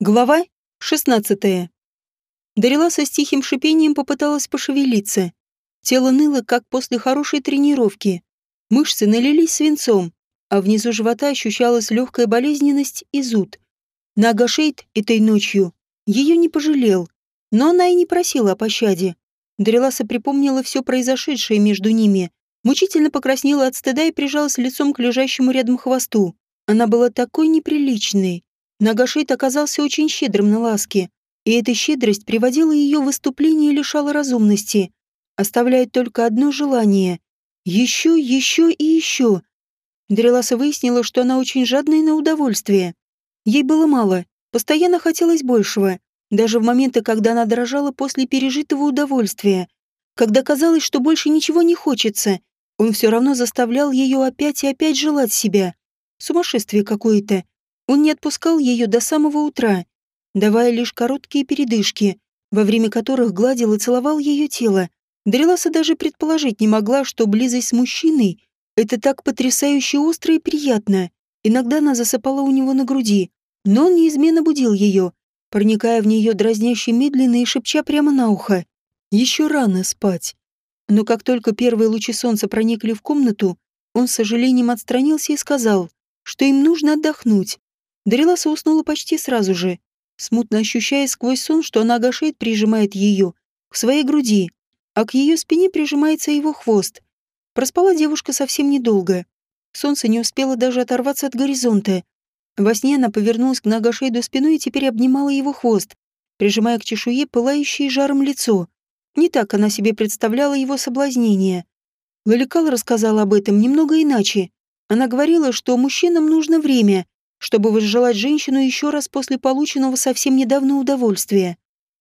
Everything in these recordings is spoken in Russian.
Глава 16. Дариласа с тихим шипением попыталась пошевелиться. Тело ныло, как после хорошей тренировки. Мышцы налились свинцом, а внизу живота ощущалась легкая болезненность и зуд. Нага Шейд этой ночью ее не пожалел, но она и не просила о пощаде. Дариласа припомнила все произошедшее между ними, мучительно покраснела от стыда и прижалась лицом к лежащему рядом хвосту. Она была такой неприличной, Нагашейт оказался очень щедрым на ласки, и эта щедрость приводила ее в выступление и лишала разумности, оставляя только одно желание — еще, еще и еще. Дреласа выяснила, что она очень жадная на удовольствие. Ей было мало, постоянно хотелось большего, даже в моменты, когда она дрожала после пережитого удовольствия, когда казалось, что больше ничего не хочется, он все равно заставлял ее опять и опять желать себя. Сумасшествие какое-то. Он не отпускал ее до самого утра, давая лишь короткие передышки, во время которых гладил и целовал ее тело. Дреласа даже предположить не могла, что близость с мужчиной — это так потрясающе остро и приятно. Иногда она засыпала у него на груди, но он неизменно будил ее, проникая в нее дразняще медленно и шепча прямо на ухо. Еще рано спать. Но как только первые лучи солнца проникли в комнату, он с сожалением отстранился и сказал, что им нужно отдохнуть. Дариласа уснула почти сразу же, смутно ощущая сквозь сон, что она агашейт прижимает ее к своей груди, а к ее спине прижимается его хвост. Проспала девушка совсем недолго. Солнце не успело даже оторваться от горизонта. Во сне она повернулась к Нагашейду спиной и теперь обнимала его хвост, прижимая к чешуе пылающее жаром лицо. Не так она себе представляла его соблазнение. Лаликал рассказала об этом немного иначе. Она говорила, что мужчинам нужно время, чтобы возжелать женщину еще раз после полученного совсем недавно удовольствия.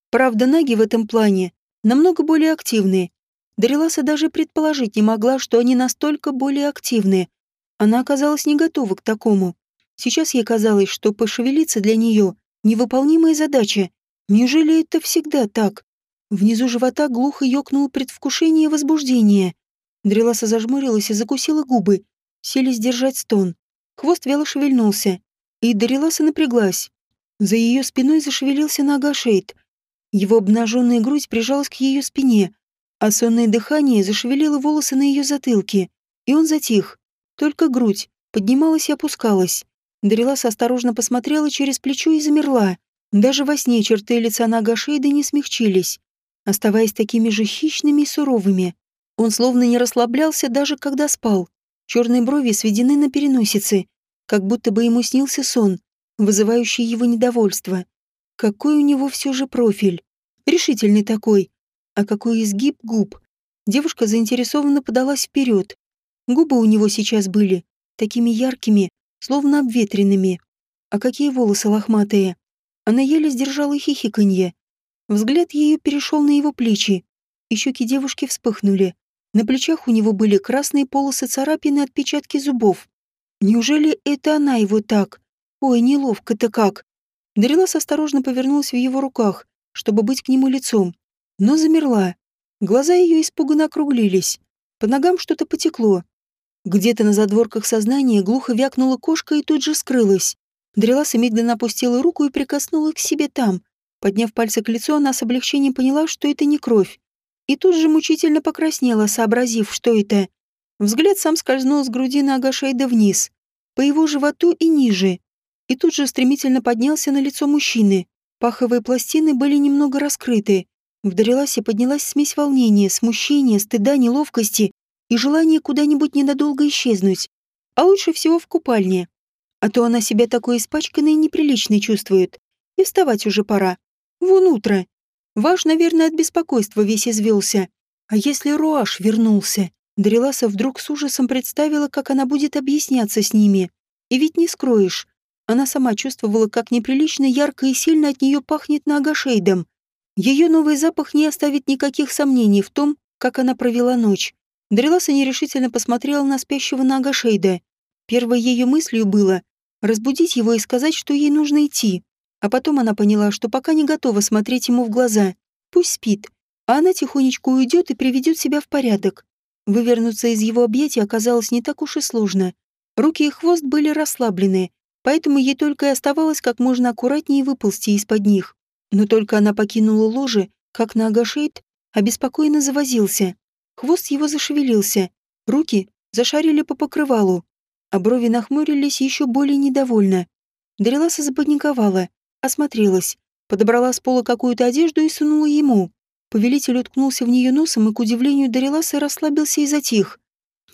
Правда, наги в этом плане намного более активны. Дариласа даже предположить не могла, что они настолько более активны. Она оказалась не готова к такому. Сейчас ей казалось, что пошевелиться для нее — невыполнимая задача. Неужели это всегда так? Внизу живота глухо ёкнуло предвкушение возбуждения. Дреласа зажмурилась и закусила губы, сели сдержать стон. Хвост вяло шевельнулся, и Дариласа напряглась. За ее спиной зашевелился нога Шейд. Его обнаженная грудь прижалась к ее спине, а сонное дыхание зашевелило волосы на ее затылке, и он затих. Только грудь поднималась и опускалась. Дариласа осторожно посмотрела через плечо и замерла. Даже во сне черты лица нога Шейда не смягчились, оставаясь такими же хищными и суровыми. Он словно не расслаблялся даже когда спал. Черные брови сведены на переносице, как будто бы ему снился сон, вызывающий его недовольство. Какой у него все же профиль. Решительный такой. А какой изгиб губ. Девушка заинтересованно подалась вперед. Губы у него сейчас были такими яркими, словно обветренными. А какие волосы лохматые. Она еле сдержала хихиканье. Взгляд ее перешел на его плечи, и щеки девушки вспыхнули. На плечах у него были красные полосы царапины отпечатки зубов. Неужели это она его так? Ой, неловко-то как. Дарилас осторожно повернулась в его руках, чтобы быть к нему лицом, но замерла. Глаза ее испуганно округлились. По ногам что-то потекло. Где-то на задворках сознания глухо вякнула кошка и тут же скрылась. Дреласа медленно опустила руку и прикоснула к себе там. Подняв пальцы к лицу, она с облегчением поняла, что это не кровь. И тут же мучительно покраснела, сообразив, что это. Взгляд сам скользнул с груди на Агашейда вниз по его животу и ниже, и тут же стремительно поднялся на лицо мужчины. Паховые пластины были немного раскрыты. В Дареласе поднялась смесь волнения, смущения, стыда, неловкости и желания куда-нибудь ненадолго исчезнуть. А лучше всего в купальне. А то она себя такой испачканной и неприличной чувствует. И вставать уже пора. Вон утро. Ваш, наверное, от беспокойства весь извелся. А если Руаш вернулся? Дариласа вдруг с ужасом представила, как она будет объясняться с ними. И ведь не скроешь. Она сама чувствовала, как неприлично ярко и сильно от нее пахнет Нагашейдом. Ее новый запах не оставит никаких сомнений в том, как она провела ночь. Дариласа нерешительно посмотрела на спящего Нагашейда. Первой ее мыслью было разбудить его и сказать, что ей нужно идти. А потом она поняла, что пока не готова смотреть ему в глаза. Пусть спит, а она тихонечко уйдет и приведет себя в порядок. Вывернуться из его объятий оказалось не так уж и сложно. Руки и хвост были расслаблены, поэтому ей только и оставалось как можно аккуратнее выползти из-под них. Но только она покинула ложе, как на Агашейд обеспокоенно завозился. Хвост его зашевелился, руки зашарили по покрывалу, а брови нахмурились еще более недовольно. Дариласа запаниковала, осмотрелась, подобрала с пола какую-то одежду и сунула ему. Повелитель уткнулся в нее носом и, к удивлению Дариласы, расслабился и затих.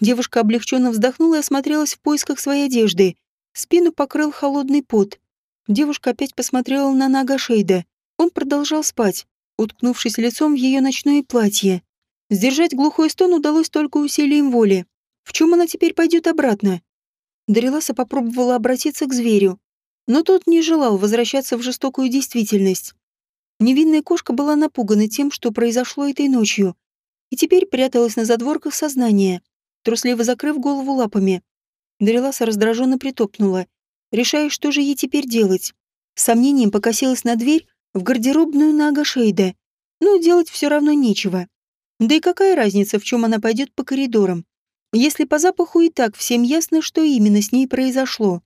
Девушка облегченно вздохнула и осмотрелась в поисках своей одежды. Спину покрыл холодный пот. Девушка опять посмотрела на Нага Шейда. Он продолжал спать, уткнувшись лицом в ее ночное платье. Сдержать глухой стон удалось только усилием воли. В чем она теперь пойдет обратно? Дариласа попробовала обратиться к зверю, но тот не желал возвращаться в жестокую действительность. Невинная кошка была напугана тем, что произошло этой ночью, и теперь пряталась на задворках сознания, трусливо закрыв голову лапами. Дариласа раздраженно притопнула, решая, что же ей теперь делать. С сомнением покосилась на дверь в гардеробную на Агашейда. Но делать все равно нечего. Да и какая разница, в чем она пойдет по коридорам, если по запаху и так всем ясно, что именно с ней произошло.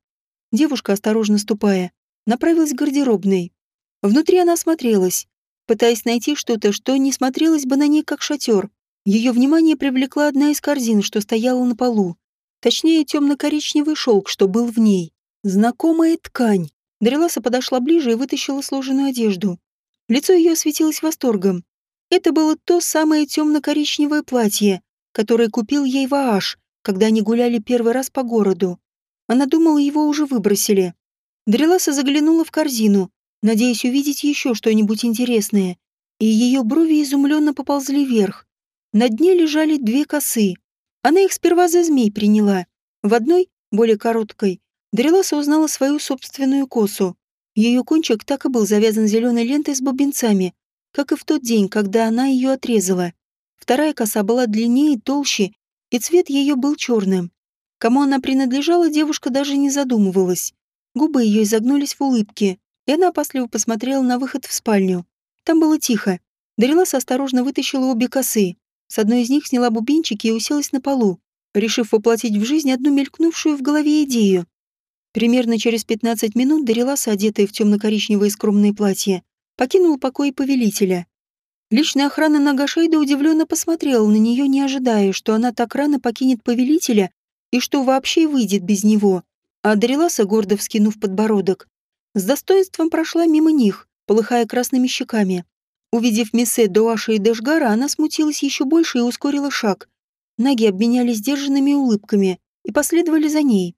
Девушка, осторожно ступая, направилась к гардеробной. Внутри она осмотрелась, пытаясь найти что-то, что не смотрелось бы на ней как шатер. Ее внимание привлекла одна из корзин, что стояла на полу. Точнее, темно-коричневый шелк, что был в ней. Знакомая ткань. Дариласа подошла ближе и вытащила сложенную одежду. Лицо ее осветилось восторгом. Это было то самое темно-коричневое платье, которое купил ей Вааш, когда они гуляли первый раз по городу. Она думала, его уже выбросили. Дариласа заглянула в корзину, надеясь увидеть еще что-нибудь интересное, и ее брови изумленно поползли вверх. На дне лежали две косы. Она их сперва за змей приняла. В одной, более короткой, Дариласа узнала свою собственную косу. Ее кончик так и был завязан зеленой лентой с бубенцами, как и в тот день, когда она ее отрезала. Вторая коса была длиннее и толще, и цвет ее был черным. Кому она принадлежала, девушка даже не задумывалась. Губы ее изогнулись в улыбке, и она опасливо посмотрела на выход в спальню. Там было тихо. Дариласа осторожно вытащила обе косы. С одной из них сняла бубенчики и уселась на полу, решив воплотить в жизнь одну мелькнувшую в голове идею. Примерно через 15 минут Дариласа, одетая в темно-коричневое скромное платье, покинула покой повелителя. Личная охрана Нагашейда удивленно посмотрела на нее, не ожидая, что она так рано покинет повелителя и что вообще выйдет без него. А Дариласа, гордо вскинув подбородок, с достоинством прошла мимо них, полыхая красными щеками. Увидев Миссе, Дуаша и Дэшгара, она смутилась еще больше и ускорила шаг. Наги обменялись сдержанными улыбками и последовали за ней.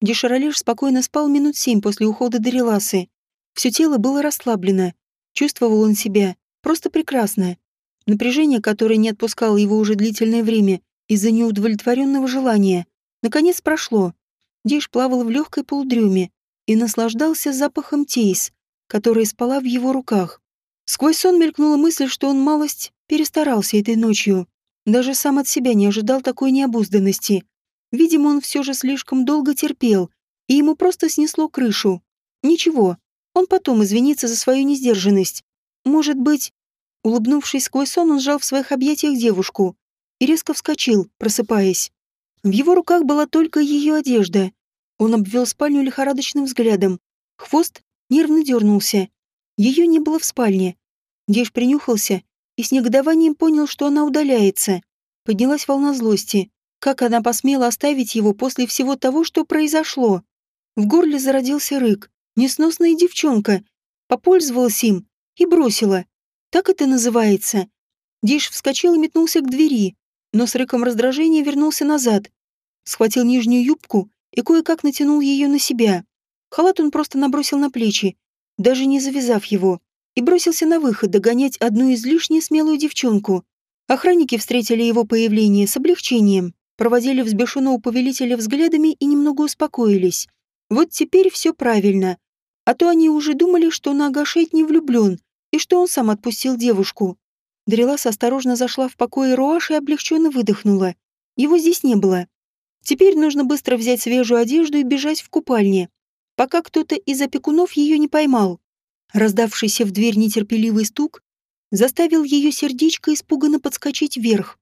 Дешаролеш спокойно спал минут семь после ухода Дариласы. Все тело было расслаблено. Чувствовал он себя просто прекрасно. Напряжение, которое не отпускало его уже длительное время из-за неудовлетворенного желания, наконец прошло. Диш плавал в легкой полудреме, и наслаждался запахом тейс, которая спала в его руках. Сквозь сон мелькнула мысль, что он малость перестарался этой ночью. Даже сам от себя не ожидал такой необузданности. Видимо, он все же слишком долго терпел, и ему просто снесло крышу. Ничего, он потом извинится за свою несдержанность. Может быть... Улыбнувшись сквозь сон, он сжал в своих объятиях девушку и резко вскочил, просыпаясь. В его руках была только ее одежда, он обвел спальню лихорадочным взглядом. Хвост нервно дернулся. Ее не было в спальне. Деж принюхался и с негодованием понял, что она удаляется. Поднялась волна злости. Как она посмела оставить его после всего того, что произошло? В горле зародился рык. Несносная девчонка. Попользовалась им и бросила. Так это называется. Диш вскочил и метнулся к двери, но с рыком раздражения вернулся назад. Схватил нижнюю юбку и кое-как натянул ее на себя. Халат он просто набросил на плечи, даже не завязав его, и бросился на выход догонять одну излишне смелую девчонку. Охранники встретили его появление с облегчением, проводили взбешенного повелителя взглядами и немного успокоились. Вот теперь все правильно. А то они уже думали, что на Агашейт не влюблен, и что он сам отпустил девушку. Дрелас осторожно зашла в покой Руаш и облегченно выдохнула. Его здесь не было. Теперь нужно быстро взять свежую одежду и бежать в купальне, пока кто-то из опекунов ее не поймал. Раздавшийся в дверь нетерпеливый стук заставил ее сердечко испуганно подскочить вверх.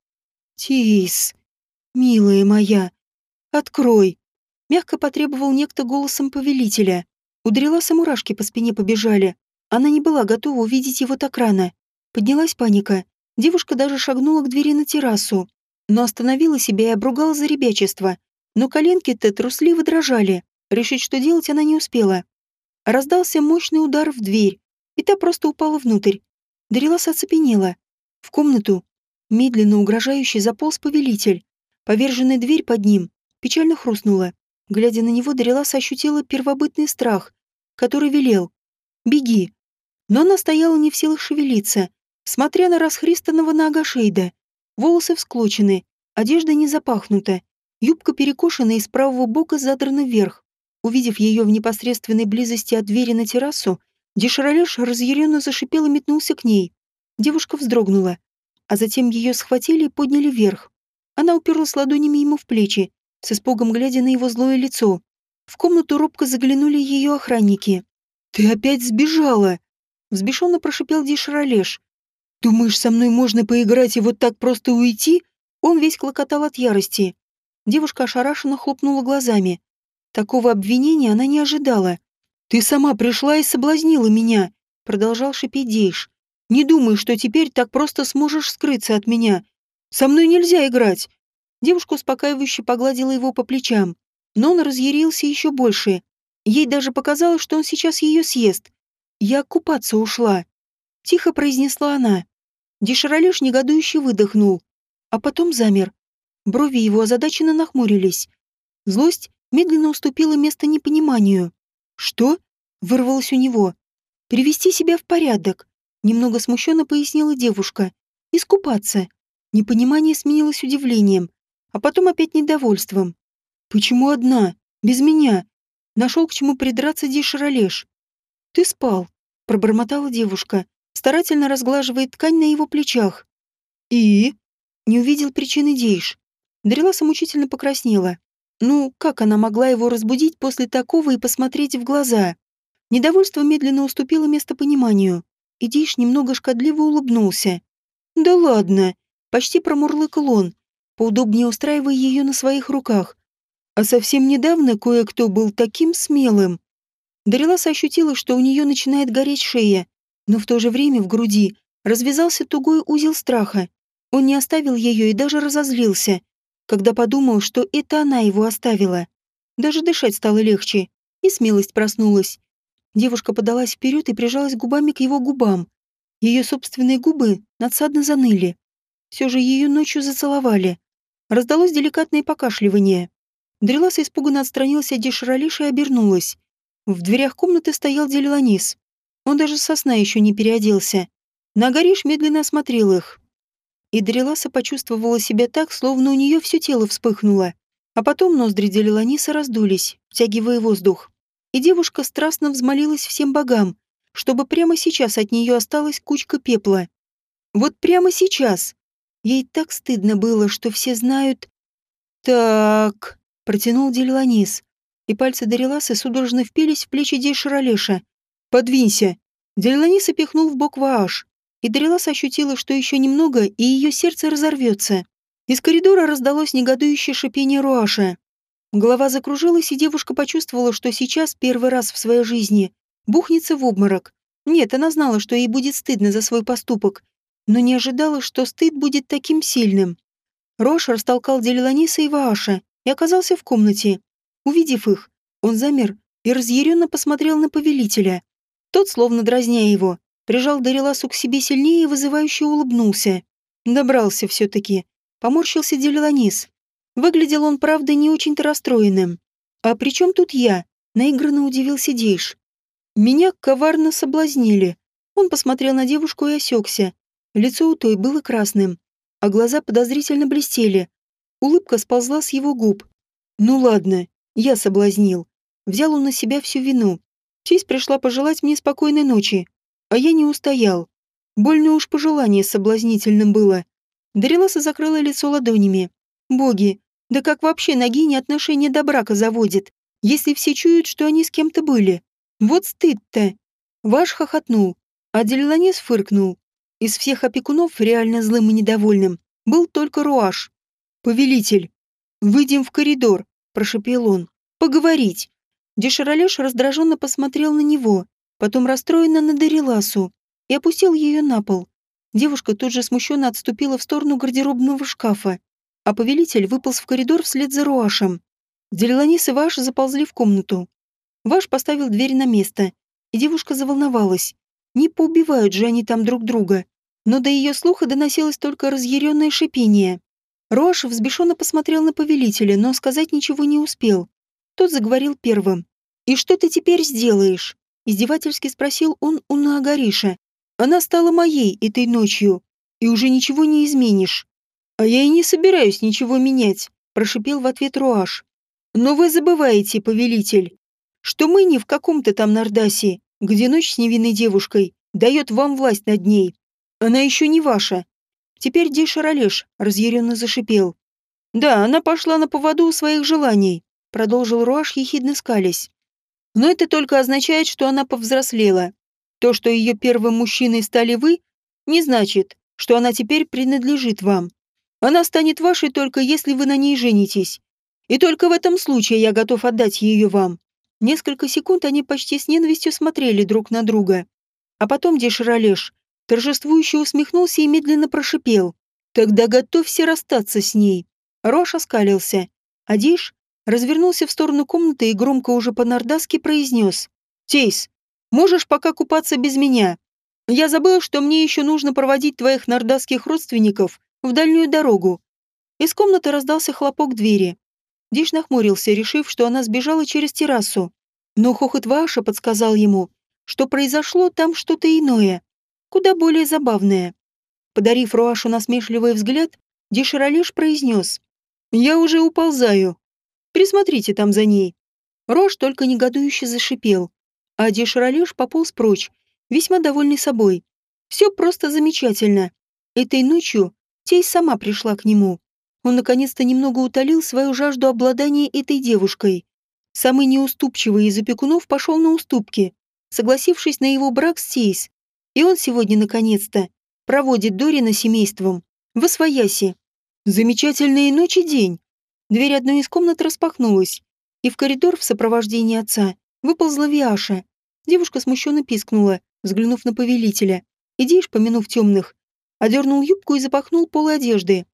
«Тис, милая моя, открой!» Мягко потребовал некто голосом повелителя. У Дреласа мурашки по спине побежали. Она не была готова увидеть его так рано. Поднялась паника. Девушка даже шагнула к двери на террасу, но остановила себя и обругала за ребячество. Но коленки-то трусливо дрожали. Решить, что делать, она не успела. Раздался мощный удар в дверь, и та просто упала внутрь. Дарилас оцепенела. В комнату медленно угрожающе заполз повелитель. Поверженная дверь под ним печально хрустнула. Глядя на него, Дарилас ощутила первобытный страх, который велел «Беги». Но она стояла не в силах шевелиться, смотря на расхристанного нога Шейда. Волосы всклочены, одежда не запахнута, юбка перекошена и с правого бока задрана вверх. Увидев ее в непосредственной близости от двери на террасу, Деширалеш разъяренно зашипел и метнулся к ней. Девушка вздрогнула, а затем ее схватили и подняли вверх. Она уперлась ладонями ему в плечи, с испугом глядя на его злое лицо. В комнату робко заглянули ее охранники. «Ты опять сбежала!» Взбешенно прошипел Дишралеш. «Думаешь, со мной можно поиграть и вот так просто уйти?» Он весь клокотал от ярости. Девушка ошарашенно хлопнула глазами. Такого обвинения она не ожидала. «Ты сама пришла и соблазнила меня», — продолжал шипеть Дейш. «Не думай, что теперь так просто сможешь скрыться от меня. Со мной нельзя играть». Девушка успокаивающе погладила его по плечам, но он разъярился еще больше. Ей даже показалось, что он сейчас ее съест. «Я купаться ушла», — тихо произнесла она. Деширалеш негодующе выдохнул, а потом замер. Брови его озадаченно нахмурились. Злость медленно уступила место непониманию. «Что?» — вырвалось у него. «Привести себя в порядок», — немного смущенно пояснила девушка. «Искупаться». Непонимание сменилось удивлением, а потом опять недовольством. «Почему одна? Без меня?» Нашел к чему придраться Дишаролеш. «Ты спал», — пробормотала девушка, старательно разглаживая ткань на его плечах. «И?» — не увидел причины Дейш. Дреласа мучительно покраснела. Ну, как она могла его разбудить после такого и посмотреть в глаза? Недовольство медленно уступило место пониманию. И Дейш немного шкодливо улыбнулся. «Да ладно!» — почти промурлыкал он, поудобнее устраивая ее на своих руках. А совсем недавно кое-кто был таким смелым. Дариласа ощутила, что у нее начинает гореть шея, но в то же время в груди развязался тугой узел страха. Он не оставил ее и даже разозлился, когда подумал, что это она его оставила. Даже дышать стало легче, и смелость проснулась. Девушка подалась вперед и прижалась губами к его губам. Ее собственные губы надсадно заныли. Все же ее ночью зацеловали. Раздалось деликатное покашливание. Дреласа испуганно отстранился от Деширалиша и обернулась. В дверях комнаты стоял Делиланис. Он даже со сна еще не переоделся. Нагариш медленно осмотрел их и Дреласа почувствовала себя так, словно у нее все тело вспыхнуло. А потом ноздри Делиланиса раздулись, втягивая воздух. И девушка страстно взмолилась всем богам, чтобы прямо сейчас от нее осталась кучка пепла. Вот прямо сейчас. Ей так стыдно было, что все знают... «Так...» — протянул Делиланис, и пальцы Дариласы судорожно впились в плечи Дейшаролеша. «Подвинься!» Делиланис опихнул в бок Вааш, и Дарилас ощутила, что еще немного, и ее сердце разорвется. Из коридора раздалось негодующее шипение Руаша. Голова закружилась, и девушка почувствовала, что сейчас, первый раз в своей жизни, бухнется в обморок. Нет, она знала, что ей будет стыдно за свой поступок, но не ожидала, что стыд будет таким сильным. Рош растолкал Делиланиса и Вааша и оказался в комнате. Увидев их, он замер и разъяренно посмотрел на повелителя. Тот, словно дразня его, прижал Дариласу к себе сильнее и вызывающе улыбнулся. Добрался все-таки. Поморщился Делиланис. Выглядел он, правда, не очень-то расстроенным. «А при чем тут я?» — наигранно удивился Дейш. «Меня коварно соблазнили». Он посмотрел на девушку и осекся. Лицо у той было красным, а глаза подозрительно блестели. Улыбка сползла с его губ. «Ну ладно, я соблазнил». Взял он на себя всю вину. Честь пришла пожелать мне спокойной ночи, а я не устоял. Больно уж пожелание соблазнительным было. Дариласа закрыла лицо ладонями. Боги, да как вообще Нагиня отношения до брака заводит, если все чуют, что они с кем-то были? Вот стыд-то. Ваш хохотнул, а Делиланес фыркнул. Из всех опекунов реально злым и недовольным был только Руаш. «Повелитель, выйдем в коридор», – прошепел он. Поговорить. Деширалеш раздраженно посмотрел на него, потом расстроенно на Дариласу и опустил ее на пол. Девушка тут же смущенно отступила в сторону гардеробного шкафа, а повелитель выполз в коридор вслед за Руашем. Делиланис и Ваш заползли в комнату. Ваш поставил дверь на место, и девушка заволновалась. Не поубивают же они там друг друга. Но до ее слуха доносилось только разъяренное шипение. Руаш взбешенно посмотрел на повелителя, но сказать ничего не успел. Тот заговорил первым. «И что ты теперь сделаешь?» Издевательски спросил он у Наагариша. «Она стала моей этой ночью, и уже ничего не изменишь». «А я и не собираюсь ничего менять», – прошипел в ответ Руаш. «Но вы забываете, повелитель, что мы не в каком-то там Нардасе, где ночь с невинной девушкой дает вам власть над ней. Она еще не ваша». Теперь Дешаролеш разъяренно зашипел. «Да, она пошла на поводу у своих желаний», – продолжил Руаш, ехидно скались. Но это только означает, что она повзрослела. То, что ее первым мужчиной стали вы, не значит, что она теперь принадлежит вам. Она станет вашей только если вы на ней женитесь. И только в этом случае я готов отдать ее вам. Несколько секунд они почти с ненавистью смотрели друг на друга. А потом Деширалеш торжествующе усмехнулся и медленно прошипел. «Тогда готовься расстаться с ней». Рош оскалился. А Диш развернулся в сторону комнаты и громко уже по-нордаски произнес. «Тейс, можешь пока купаться без меня. Я забыл, что мне еще нужно проводить твоих нордасских родственников в дальнюю дорогу». Из комнаты раздался хлопок двери. Диш нахмурился, решив, что она сбежала через террасу. Но хохот Ваша подсказал ему, что произошло там что-то иное, куда более забавное. Подарив Руашу насмешливый взгляд, Диширалеш произнес. «Я уже уползаю. Присмотрите там за ней». Рош только негодующе зашипел, а Деширалеш пополз прочь, весьма довольный собой. Все просто замечательно. Этой ночью Тей сама пришла к нему. Он наконец-то немного утолил свою жажду обладания этой девушкой. Самый неуступчивый из опекунов пошел на уступки, согласившись на его брак с Тейс. И он сегодня, наконец-то, проводит Дорина семейством в Освояси. Замечательные ночи день. Дверь одной из комнат распахнулась, и в коридор в сопровождении отца выползла Виаша. Девушка смущенно пискнула, взглянув на повелителя. Идиш, помянув темных, одернул юбку и запахнул полы одежды.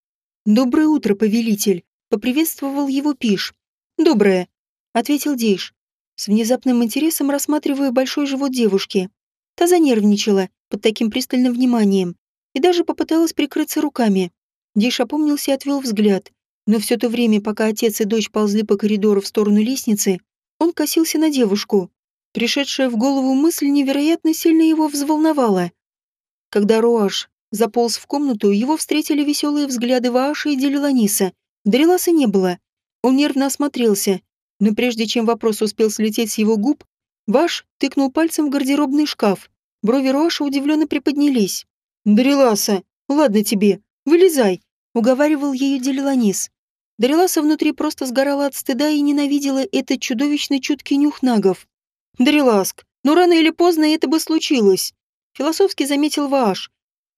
«Доброе утро, повелитель!» — поприветствовал его Пиш. «Доброе!» — ответил Дейш, с внезапным интересом рассматривая большой живот девушки. Та занервничала под таким пристальным вниманием и даже попыталась прикрыться руками. Дейш опомнился и отвел взгляд. Но все то время, пока отец и дочь ползли по коридору в сторону лестницы, он косился на девушку. Пришедшая в голову мысль невероятно сильно его взволновала. Когда Руаш заполз в комнату, его встретили веселые взгляды Вааша и Делиланиса. Дариласа не было. Он нервно осмотрелся, но прежде чем вопрос успел слететь с его губ, Ваш тыкнул пальцем в гардеробный шкаф. Брови Руаша удивленно приподнялись. «Дариласа, ладно тебе, вылезай», — уговаривал ее Делиланис. Дариласа внутри просто сгорала от стыда и ненавидела этот чудовищный чуткий нюх нагов. «Дариласк, но рано или поздно это бы случилось», — философски заметил Вааш.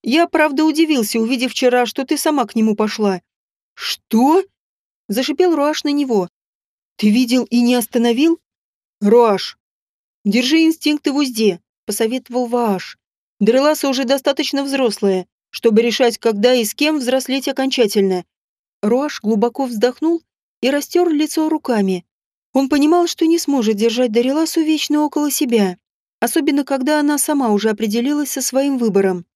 «Я, правда, удивился, увидев вчера, что ты сама к нему пошла». «Что?» — зашипел Руаш на него. «Ты видел и не остановил?» «Руаш, держи инстинкты в узде», — посоветовал Вааш. «Дариласа уже достаточно взрослая, чтобы решать, когда и с кем взрослеть окончательно. Руаш глубоко вздохнул и растер лицо руками. Он понимал, что не сможет держать Дариласу вечно около себя, особенно когда она сама уже определилась со своим выбором.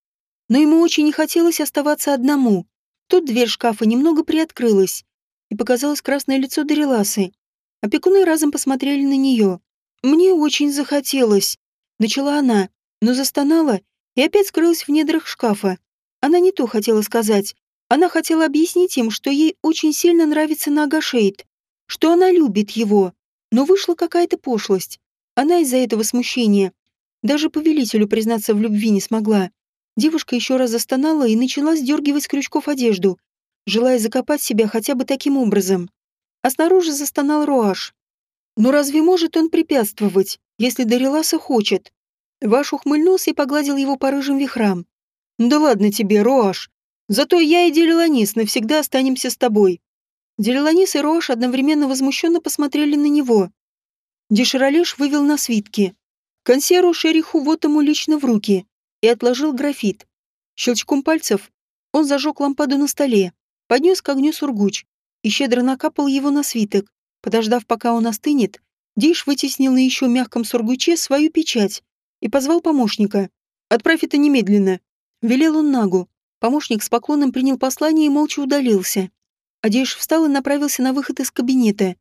Но ему очень не хотелось оставаться одному. Тут дверь шкафа немного приоткрылась, и показалось красное лицо Дариласы. Опекуны разом посмотрели на нее. «Мне очень захотелось», — начала она, но застонала и опять скрылась в недрах шкафа. Она не то хотела сказать, она хотела объяснить им, что ей очень сильно нравится Нагашейд, что она любит его, но вышла какая-то пошлость. Она из-за этого смущения даже повелителю признаться в любви не смогла. Девушка еще раз застонала и начала сдергивать с крючков одежду, желая закопать себя хотя бы таким образом. А снаружи застонал Руаш. Но разве может он препятствовать, если Дариласа хочет? Ваш ухмыльнулся и погладил его по рыжим вихрам. «Да ладно тебе, Руаш, Зато я и Делиланис навсегда останемся с тобой. Делеланис и Рош одновременно возмущенно посмотрели на него. Деширалеш вывел на свитки. Консерву шериху вот ему лично в руки и отложил графит. Щелчком пальцев он зажег лампаду на столе, поднес к огню сургуч и щедро накапал его на свиток. Подождав, пока он остынет, Дейш вытеснил на еще мягком сургуче свою печать и позвал помощника. «Отправь это немедленно», — велел он Нагу. Помощник с поклоном принял послание и молча удалился. Адеш встал и направился на выход из кабинета.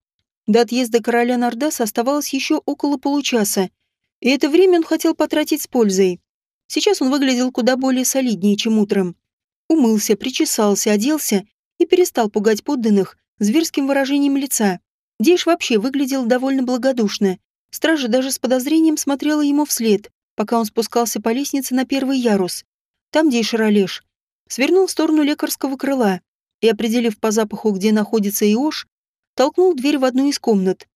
До отъезда короля Нардаса оставалось еще около получаса, и это время он хотел потратить с пользой. Сейчас он выглядел куда более солиднее, чем утром. Умылся, причесался, оделся и перестал пугать подданных зверским выражением лица. Дейш вообще выглядел довольно благодушно. Стража даже с подозрением смотрела ему вслед, пока он спускался по лестнице на первый ярус. Там Дейш Ролеш свернул в сторону лекарского крыла и, определив по запаху, где находится Иош, толкнул дверь в одну из комнат.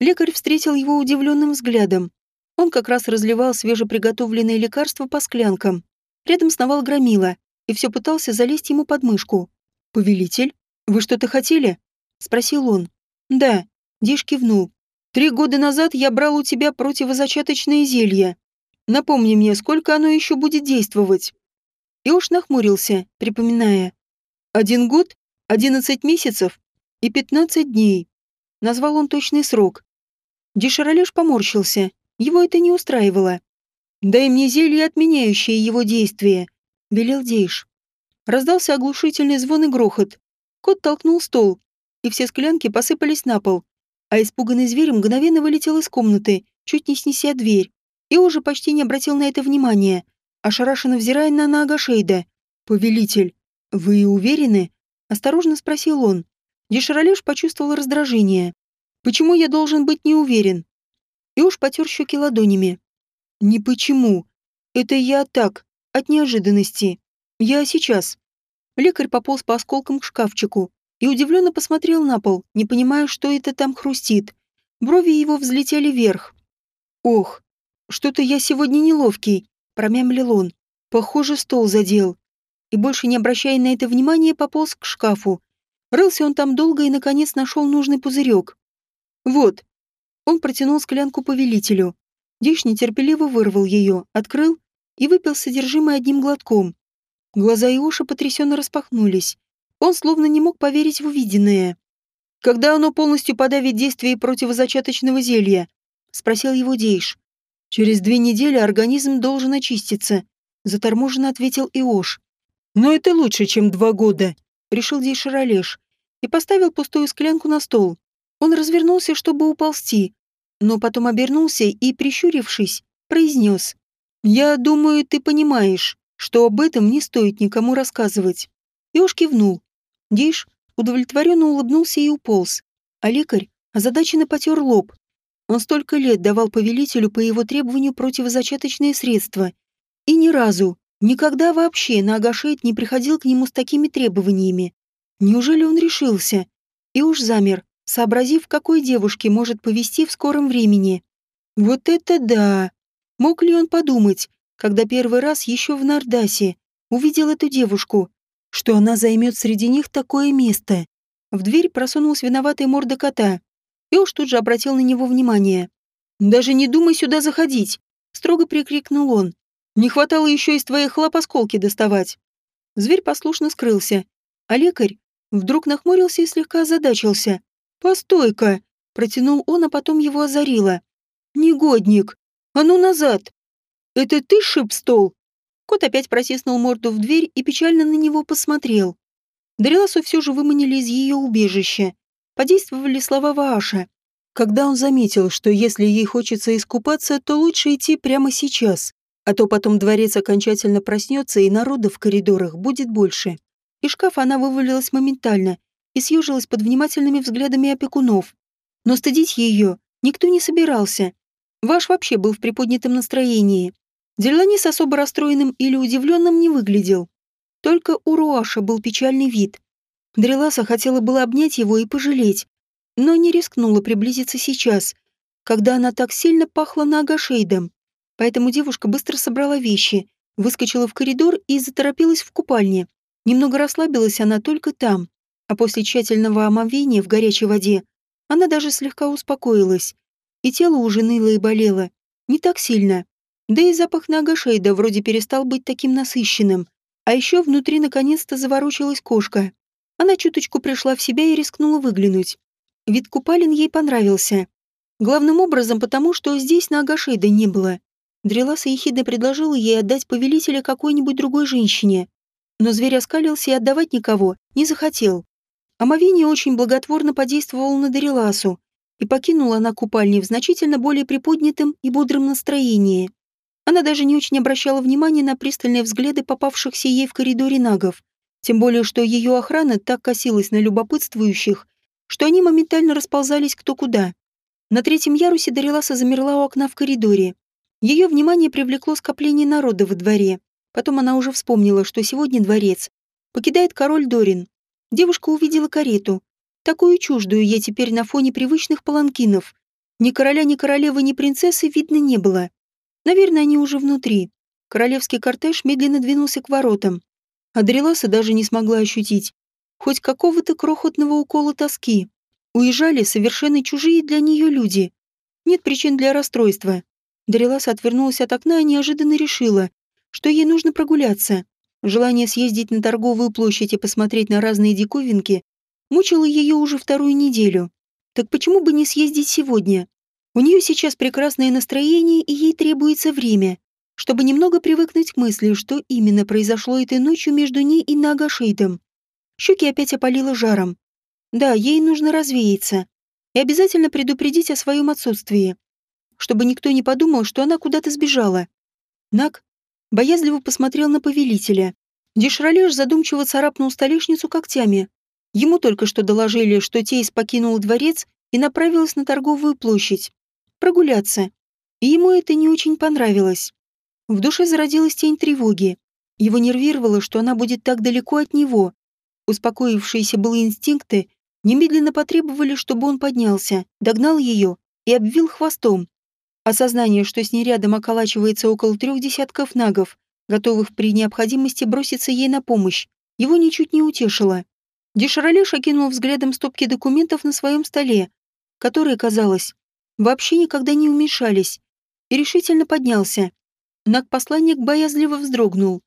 Лекарь встретил его удивленным взглядом. Он как раз разливал свежеприготовленные лекарства по склянкам. Рядом сновал громила и все пытался залезть ему под мышку. «Повелитель, вы что-то хотели?» — спросил он. «Да», — Диш кивнул. «Три года назад я брал у тебя противозачаточное зелье. Напомни мне, сколько оно еще будет действовать?» И уж нахмурился, припоминая. «Один год, одиннадцать месяцев и пятнадцать дней». Назвал он точный срок. Деширалеш поморщился. Его это не устраивало. «Дай мне зелье, отменяющее его действие», — велел Дейш. Раздался оглушительный звон и грохот. Кот толкнул стол, и все склянки посыпались на пол, а испуганный зверь мгновенно вылетел из комнаты, чуть не снеся дверь, и уже почти не обратил на это внимания, ошарашенно взирая на Нагашейда. «Повелитель, вы уверены?» — осторожно спросил он. Деширалеш почувствовал раздражение. «Почему я должен быть не уверен?» И уж потер щеки ладонями. «Не почему. Это я так, от неожиданности. Я сейчас». Лекарь пополз по осколкам к шкафчику и удивленно посмотрел на пол, не понимая, что это там хрустит. Брови его взлетели вверх. «Ох, что-то я сегодня неловкий», — промямлил он. «Похоже, стол задел». И больше не обращая на это внимания, пополз к шкафу. Рылся он там долго и, наконец, нашел нужный пузырек. «Вот». Он протянул склянку повелителю. Диш нетерпеливо вырвал ее, открыл и выпил содержимое одним глотком. Глаза Иоши потрясенно распахнулись. Он словно не мог поверить в увиденное. «Когда оно полностью подавит действие противозачаточного зелья?» — спросил его Дейш. «Через две недели организм должен очиститься», — заторможенно ответил Иош. «Но это лучше, чем два года», — решил Дейш Ролеш и поставил пустую склянку на стол. Он развернулся, чтобы уползти, но потом обернулся и, прищурившись, произнес. «Я думаю, ты понимаешь, что об этом не стоит никому рассказывать». И уж кивнул. Диш удовлетворенно улыбнулся и уполз, а лекарь озадаченно потер лоб. Он столько лет давал повелителю по его требованию противозачаточные средства. И ни разу, никогда вообще на Агашейт не приходил к нему с такими требованиями. Неужели он решился? И уж замер, сообразив, какой девушке может повести в скором времени. Вот это да! Мог ли он подумать, когда первый раз еще в Нардасе увидел эту девушку, что она займет среди них такое место. В дверь просунулась виноватая морда кота, и уж тут же обратил на него внимание. «Даже не думай сюда заходить!» — строго прикрикнул он. «Не хватало еще из твоих лап осколки доставать!» Зверь послушно скрылся, а лекарь вдруг нахмурился и слегка озадачился. «Постой-ка!» — протянул он, а потом его озарило. «Негодник! А ну назад!» «Это ты шип стол?» Кот опять протиснул морду в дверь и печально на него посмотрел. Дариласу все же выманили из ее убежища. Подействовали слова Вааша. Когда он заметил, что если ей хочется искупаться, то лучше идти прямо сейчас, а то потом дворец окончательно проснется и народа в коридорах будет больше. Из шкафа она вывалилась моментально и съежилась под внимательными взглядами опекунов. Но стыдить ее никто не собирался. Ваш вообще был в приподнятом настроении. Дельланис особо расстроенным или удивленным не выглядел. Только у Руаша был печальный вид. Дреласа хотела было обнять его и пожалеть, но не рискнула приблизиться сейчас, когда она так сильно пахла нагашейдом. Поэтому девушка быстро собрала вещи, выскочила в коридор и заторопилась в купальне. Немного расслабилась она только там. а после тщательного омовения в горячей воде она даже слегка успокоилась, и тело уже ныло и болело. Не так сильно. Да и запах Нагашейда вроде перестал быть таким насыщенным. А еще внутри наконец-то заворочилась кошка. Она чуточку пришла в себя и рискнула выглянуть. Вид купалин ей понравился. Главным образом потому, что здесь Нагашейда не было. Дреласа ехидно предложила ей отдать повелителя какой-нибудь другой женщине. Но зверь оскалился и отдавать никого не захотел. Омовение очень благотворно подействовало на Дариласу, и покинула она купальни в значительно более приподнятом и бодром настроении. Она даже не очень обращала внимания на пристальные взгляды попавшихся ей в коридоре нагов, тем более что ее охрана так косилась на любопытствующих, что они моментально расползались кто куда. На третьем ярусе Дариласа замерла у окна в коридоре. Ее внимание привлекло скопление народа во дворе. Потом она уже вспомнила, что сегодня дворец покидает король Дорин. Девушка увидела карету, такую чуждую ей теперь на фоне привычных паланкинов. Ни короля, ни королевы, ни принцессы видно не было. Наверное, они уже внутри. Королевский кортеж медленно двинулся к воротам. Адреласа даже не смогла ощутить хоть какого-то крохотного укола тоски. Уезжали совершенно чужие для нее люди. Нет причин для расстройства. Дариласа отвернулась от окна и неожиданно решила, что ей нужно прогуляться. Желание съездить на торговую площадь и посмотреть на разные диковинки мучило ее уже вторую неделю. Так почему бы не съездить сегодня? У нее сейчас прекрасное настроение, и ей требуется время, чтобы немного привыкнуть к мысли, что именно произошло этой ночью между ней и Нагашейдом. Щеки опять опалило жаром. Да, ей нужно развеяться. И обязательно предупредить о своем отсутствии. Чтобы никто не подумал, что она куда-то сбежала. Наг боязливо посмотрел на повелителя. Дешралеш задумчиво царапнул столешницу когтями. Ему только что доложили, что Тейс покинул дворец и направилась на торговую площадь. Прогуляться. И ему это не очень понравилось. В душе зародилась тень тревоги. Его нервировало, что она будет так далеко от него. Успокоившиеся были инстинкты немедленно потребовали, чтобы он поднялся, догнал ее и обвил хвостом. Осознание, что с ней рядом околачивается около трех десятков нагов, готовых при необходимости броситься ей на помощь, его ничуть не утешило. Деширалеш окинул взглядом стопки документов на своем столе, которые, казалось, вообще никогда не уменьшались, и решительно поднялся. Наг-посланник боязливо вздрогнул.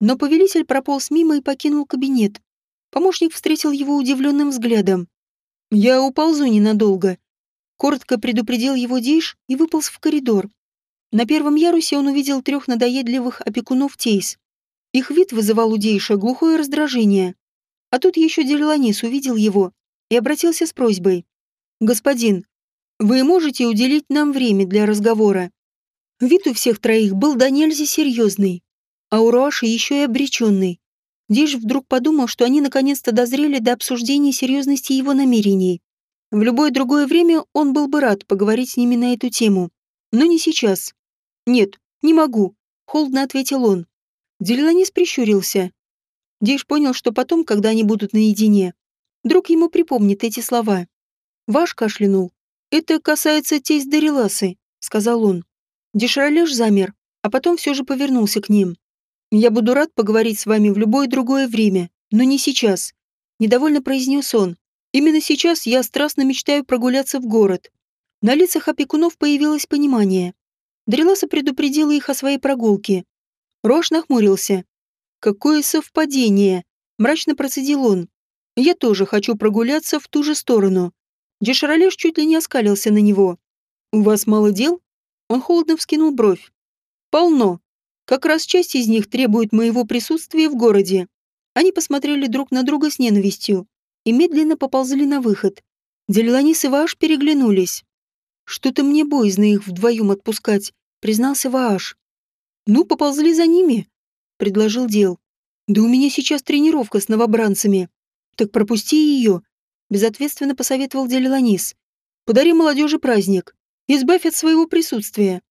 Но повелитель прополз мимо и покинул кабинет. Помощник встретил его удивленным взглядом. «Я уползу ненадолго», Коротко предупредил его Дейш и выполз в коридор. На первом ярусе он увидел трех надоедливых опекунов Тейс. Их вид вызывал у Дейша глухое раздражение. А тут еще Деланис увидел его и обратился с просьбой. «Господин, вы можете уделить нам время для разговора?» Вид у всех троих был до нельзя серьезный, а у Руаши еще и обреченный. Дейш вдруг подумал, что они наконец-то дозрели до обсуждения серьезности его намерений. В любое другое время он был бы рад поговорить с ними на эту тему. Но не сейчас. «Нет, не могу», — холодно ответил он. Делиланис прищурился. Дейш понял, что потом, когда они будут наедине, друг ему припомнит эти слова. Ваш кашлянул. «Это касается тесть Дариласы», — сказал он. Дешралеш замер, а потом все же повернулся к ним. «Я буду рад поговорить с вами в любое другое время, но не сейчас», — недовольно произнес он. Именно сейчас я страстно мечтаю прогуляться в город. На лицах опекунов появилось понимание. Дреласа предупредила их о своей прогулке. Рош нахмурился. «Какое совпадение!» – мрачно процедил он. «Я тоже хочу прогуляться в ту же сторону». Деширалеш чуть ли не оскалился на него. «У вас мало дел?» Он холодно вскинул бровь. «Полно. Как раз часть из них требует моего присутствия в городе». Они посмотрели друг на друга с ненавистью и медленно поползли на выход. Делиланис и Вааш переглянулись. «Что-то мне боязно их вдвоем отпускать», — признался Вааш. «Ну, поползли за ними», — предложил Дел. «Да у меня сейчас тренировка с новобранцами. Так пропусти ее», — безответственно посоветовал Делиланис. «Подари молодежи праздник. Избавь от своего присутствия».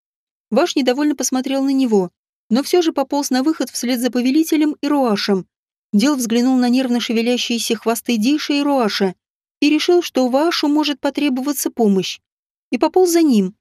Ваш недовольно посмотрел на него, но все же пополз на выход вслед за повелителем и Руашем, Дел взглянул на нервно шевелящиеся хвосты Диша и Руаша и решил, что Вашу может потребоваться помощь, и пополз за ним.